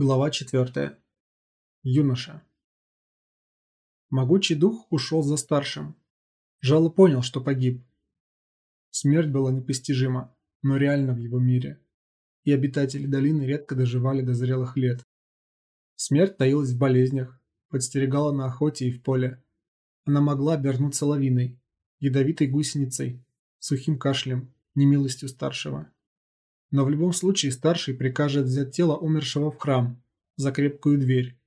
Глава 4. Юноша. Могучий дух ушел за старшим. Жало понял, что погиб. Смерть была непостижима, но реальна в его мире. И обитатели долины редко доживали до зрелых лет. Смерть таилась в болезнях, подстерегала на охоте и в поле. Она могла обернуться лавиной, ядовитой гусеницей, сухим кашлем, немилостью старшего. Но в любом случае старший прикажет взять тело умершего в храм за крепкую дверь.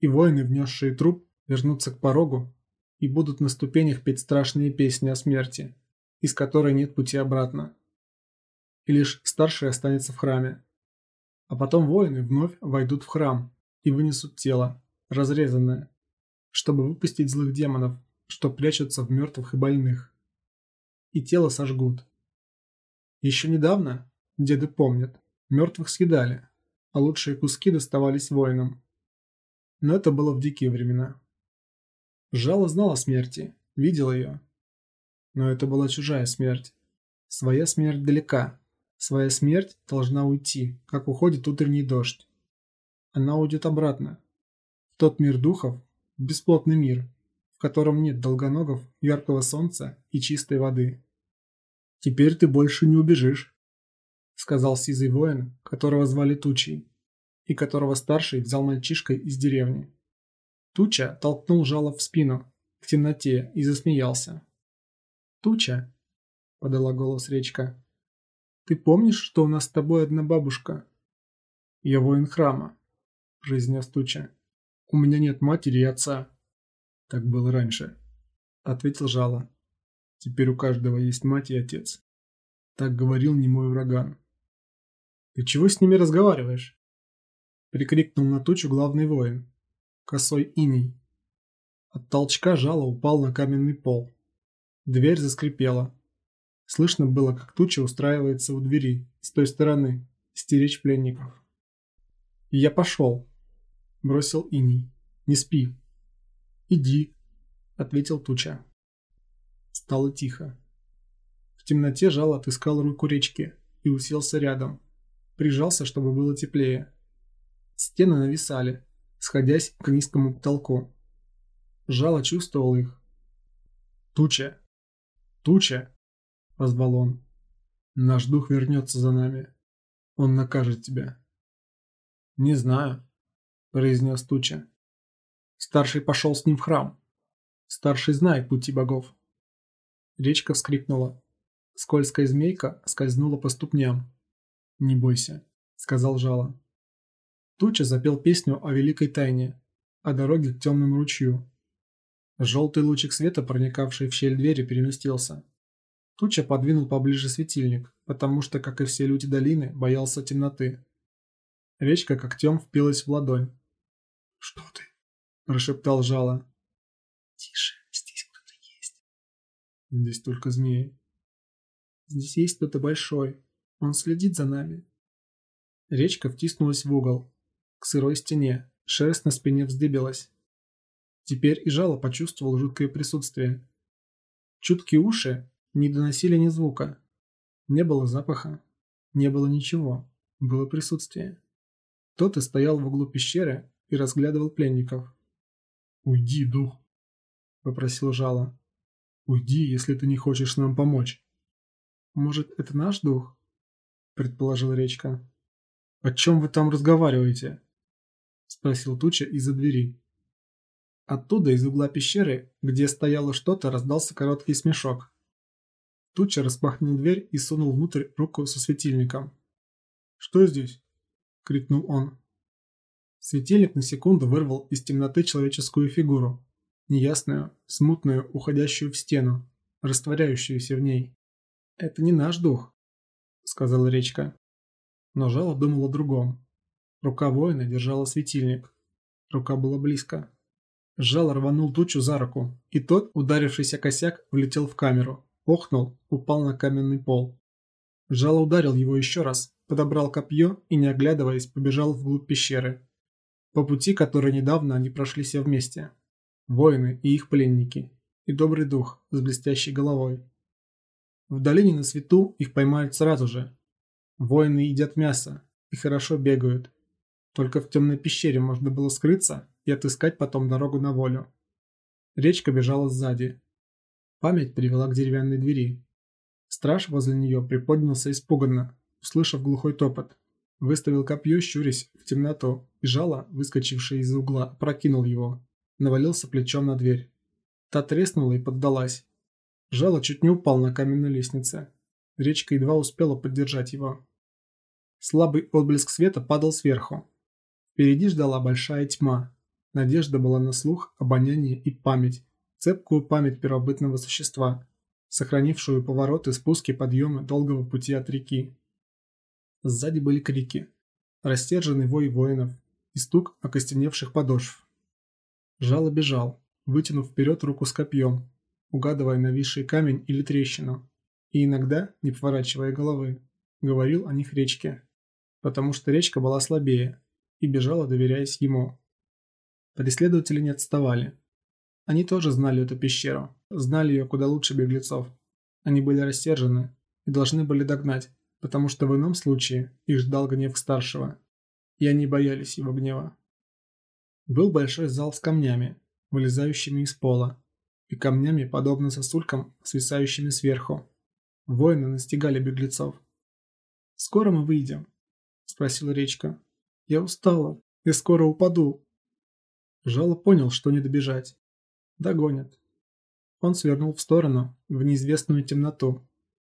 И воины, внесшие труп, вернутся к порогу и будут на ступенях петь страшные песни о смерти, из которой нет пути обратно. И лишь старший останется в храме. А потом воины вновь войдут в храм и вынесут тело, разрезанное, чтобы выпустить злых демонов, что прячутся в мертвых и больных. И тело сожгут. Еще недавно Деды помнят. Мертвых съедали, а лучшие куски доставались воинам. Но это было в дикие времена. Жало знала смерти, видел ее. Но это была чужая смерть. Своя смерть далека. Своя смерть должна уйти, как уходит утренний дождь. Она уйдет обратно. В тот мир духов, бесплотный мир, в котором нет долгоногов, яркого солнца и чистой воды. Теперь ты больше не убежишь сказал сизый воин, которого звали Тучей, и которого старший взял мальчишкой из деревни. Туча толкнул жало в спину, к темноте, и засмеялся. «Туча», — подала голос речка, — «ты помнишь, что у нас с тобой одна бабушка?» «Я воин храма», — произнес Туча. «У меня нет матери и отца». «Так было раньше», — ответил Жало. «Теперь у каждого есть мать и отец». Так говорил немой ураган. «Ты чего с ними разговариваешь?» Прикрикнул на тучу главный воин. Косой иней. От толчка жало упал на каменный пол. Дверь заскрипела. Слышно было, как туча устраивается у двери, с той стороны, стеречь пленников. «Я пошел», — бросил иней. «Не спи». «Иди», — ответил туча. Стало тихо. В темноте жало отыскал руку речки и уселся рядом прижался, чтобы было теплее. Стены нависали, сходясь к низкому потолку. Жало чувствовал их. «Туча! Туча!» – позвал он. «Наш дух вернется за нами. Он накажет тебя». «Не знаю», – произнес Туча. Старший пошел с ним в храм. Старший знает пути богов. Речка вскрикнула. Скользкая змейка скользнула по ступням. «Не бойся», — сказал Жало. Туча запел песню о великой тайне, о дороге к темному ручью. Желтый лучик света, проникавший в щель двери, переместился. Туча подвинул поближе светильник, потому что, как и все люди долины, боялся темноты. Речка когтем впилась в ладонь. «Что ты?» – прошептал Жало. «Тише, здесь кто-то есть». «Здесь только змеи». «Здесь есть кто-то большой, он следит за нами. Речка втиснулась в угол, к сырой стене, шерсть на спине вздыбилась. Теперь и жало почувствовал жуткое присутствие. Чуткие уши не доносили ни звука. Не было запаха, не было ничего, было присутствие. Тот и стоял в углу пещеры и разглядывал пленников. «Уйди, дух!» – попросил жало. «Уйди, если ты не хочешь нам помочь». «Может, это наш дух?» – предположил Речка. «О чем вы там разговариваете?» – спросил Туча из-за двери. Оттуда, из угла пещеры, где стояло что-то, раздался короткий смешок. Туча распахнул дверь и сунул внутрь руку со светильником. «Что здесь?» – крикнул он. Светильник на секунду вырвал из темноты человеческую фигуру, неясную, смутную, уходящую в стену, растворяющуюся в ней. «Это не наш дух», — сказала речка. Но Жало думал о другом. Рука воина держала светильник. Рука была близко. Жало рванул тучу за руку, и тот, ударившийся косяк, влетел в камеру. Охнул, упал на каменный пол. Жало ударил его еще раз, подобрал копье и, не оглядываясь, побежал вглубь пещеры. По пути, который недавно они прошли все вместе. Воины и их пленники. И добрый дух с блестящей головой. В долине на свету их поймают сразу же. Воины едят мясо и хорошо бегают. Только в темной пещере можно было скрыться и отыскать потом дорогу на волю. Речка бежала сзади. Память привела к деревянной двери. Страж возле нее приподнялся испуганно, услышав глухой топот. Выставил копье, щурясь в темноту, и жало, выскочившее из угла, прокинул его. Навалился плечом на дверь. Та треснула и поддалась. Жало чуть не упал на каменной лестнице. Речка едва успела поддержать его. Слабый отблеск света падал сверху. Впереди ждала большая тьма. Надежда была на слух, обоняние и память. Цепкую память первобытного существа, сохранившую повороты, спуски, подъемы долгого пути от реки. Сзади были крики, растерженный вой воинов и стук окостеневших подошв. Жало бежал, вытянув вперед руку с копьем, угадывая нависший камень или трещину, и иногда, не поворачивая головы, говорил о них речке, потому что речка была слабее и бежала, доверяясь ему. Преследователи не отставали. Они тоже знали эту пещеру, знали ее куда лучше беглецов. Они были рассержены и должны были догнать, потому что в ином случае их ждал гнев старшего, и они боялись его гнева. Был большой зал с камнями, вылезающими из пола, и камнями, подобно сосулькам, свисающими сверху. Воины настигали беглецов. «Скоро мы выйдем?» – спросила Речка. «Я устала и скоро упаду». Жало понял, что не добежать. Догонят. Он свернул в сторону, в неизвестную темноту,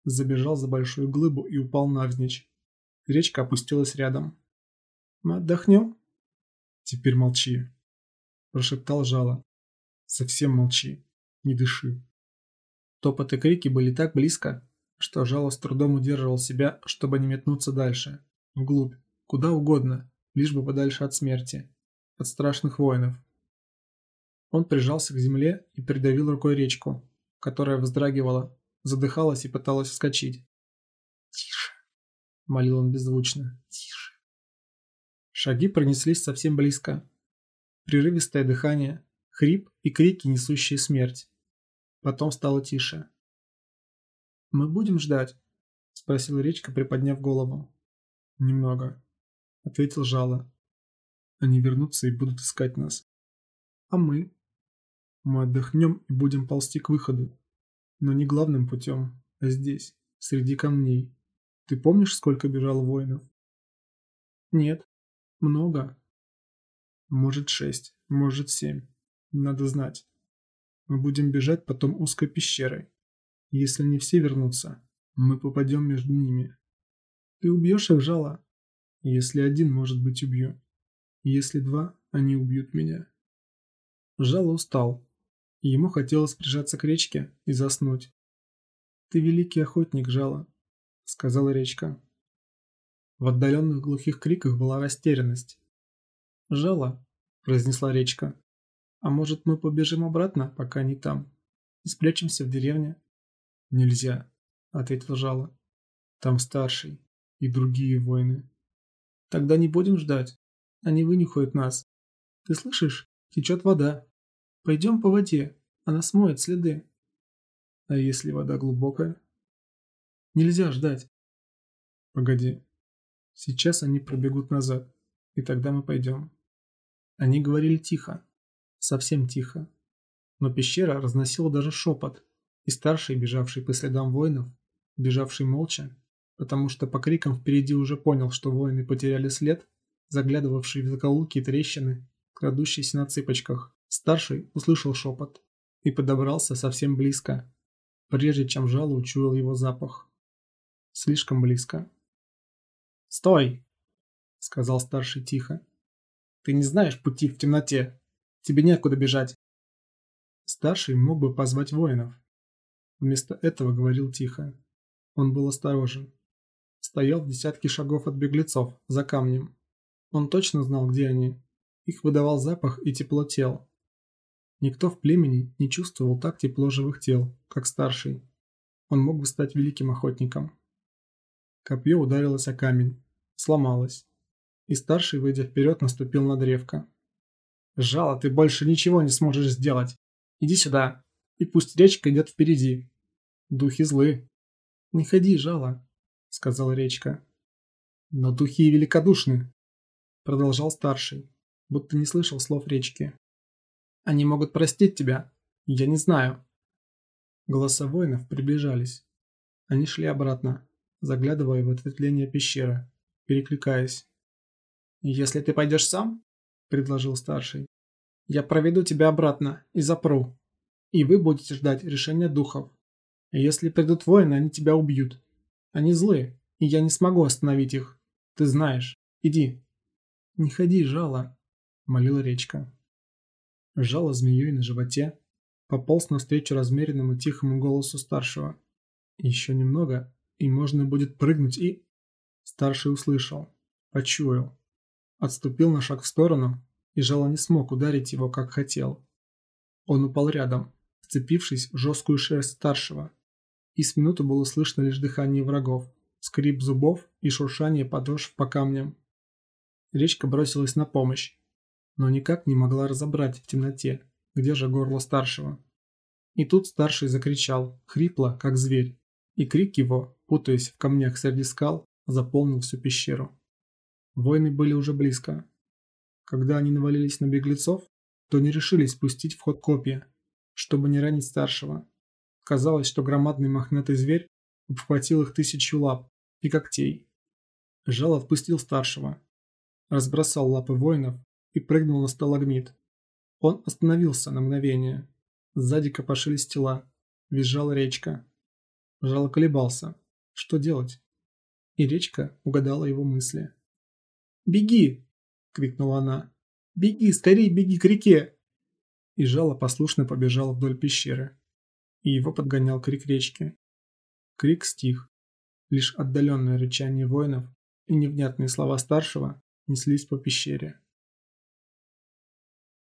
забежал за большую глыбу и упал навзничь. Речка опустилась рядом. «Мы отдохнем?» «Теперь молчи», – прошептал жало. «Совсем молчи, не дыши». Топот и крики были так близко, что жало с трудом удерживал себя, чтобы не метнуться дальше, вглубь, куда угодно, лишь бы подальше от смерти, от страшных воинов. Он прижался к земле и придавил рукой речку, которая вздрагивала, задыхалась и пыталась вскочить. «Тише!» – молил он беззвучно. «Тише!» Шаги пронеслись совсем близко. Прерывистое дыхание, хрип и крики, несущие смерть. Потом стало тише. «Мы будем ждать?» – спросила Речка, приподняв голову. «Немного», – ответил Жало. «Они вернутся и будут искать нас». «А мы?» «Мы отдохнем и будем ползти к выходу. Но не главным путем, а здесь, среди камней. Ты помнишь, сколько бежало воинов? Нет. Много. Может шесть, может семь. Надо знать. Мы будем бежать потом узкой пещерой. Если не все вернутся, мы попадем между ними. Ты убьешь их, жало? Если один, может быть, убью. Если два, они убьют меня. Жало устал, ему хотелось прижаться к речке и заснуть. «Ты великий охотник, Жало», — сказала речка. В отдаленных глухих криках была растерянность. «Жало», — произнесла речка. «А может, мы побежим обратно, пока они там, и спрячемся в деревне?» «Нельзя», — ответил Жало. «Там старший и другие воины». «Тогда не будем ждать. Они вынюхают нас. Ты слышишь? Течет вода. Пойдем по воде, она смоет следы. А если вода глубокая? Нельзя ждать. Погоди. Сейчас они пробегут назад, и тогда мы пойдем. Они говорили тихо, совсем тихо. Но пещера разносила даже шепот, и старший, бежавший по следам воинов, бежавший молча, потому что по крикам впереди уже понял, что воины потеряли след, заглядывавший в закоулки и трещины, крадущийся на цыпочках, Старший услышал шепот и подобрался совсем близко, прежде чем жало учуял его запах. Слишком близко. «Стой!» — сказал старший тихо. «Ты не знаешь пути в темноте. Тебе некуда бежать». Старший мог бы позвать воинов. Вместо этого говорил тихо. Он был осторожен. Стоял в десятке шагов от беглецов, за камнем. Он точно знал, где они. Их выдавал запах и тепло тел. Никто в племени не чувствовал так тепло живых тел, как старший. Он мог бы стать великим охотником. Копье ударилось о камень, сломалось, и старший, выйдя вперед, наступил на древко. «Жало, ты больше ничего не сможешь сделать. Иди сюда, и пусть речка идет впереди. Духи злы». «Не ходи, жало», — сказала речка. «Но духи великодушны». продолжал старший, будто не слышал слов речки. Они могут простить тебя, я не знаю. Голоса воинов приближались. Они шли обратно, заглядывая в ответвление пещеры, перекликаясь. «Если ты пойдешь сам, — предложил старший, — я проведу тебя обратно и запру, и вы будете ждать решения духов. Если придут воины, они тебя убьют. Они злые, и я не смогу остановить их. Ты знаешь. Иди». «Не ходи, жало», — молила речка. Жало змеей на животе, пополз навстречу размеренному тихому голосу старшего. Еще немного, и можно будет прыгнуть и... Старший услышал, почуял. Отступил на шаг в сторону, и Жало не смог ударить его, как хотел. Он упал рядом, вцепившись в жесткую шерсть старшего. И с минуту было слышно лишь дыхание врагов, скрип зубов и шуршание подошв по камням. Речка бросилась на помощь, но никак не могла разобрать в темноте, где же горло старшего. И тут старший закричал, хрипло, как зверь, и крик его, путаясь в камнях среди скал, заполнил всю пещеру. Воины были уже близко. Когда они навалились на беглецов, то не решились спустить в ход копья, чтобы не ранить старшего. Казалось, что громадный мохнатый зверь обхватил их тысячу лап и когтей. Жал отпустил старшего, разбросал лапы воинов и прыгнул на сталагмит. Он остановился на мгновение. Сзади копошились тела, визжала речка. Жало колебался. Что делать? И речка угадала его мысли. «Беги!» — крикнула она. «Беги, скорее беги к реке!» И жало послушно побежал вдоль пещеры. И его подгонял крик речки. Крик стих. Лишь отдаленное рычание воинов и невнятные слова старшего неслись по пещере.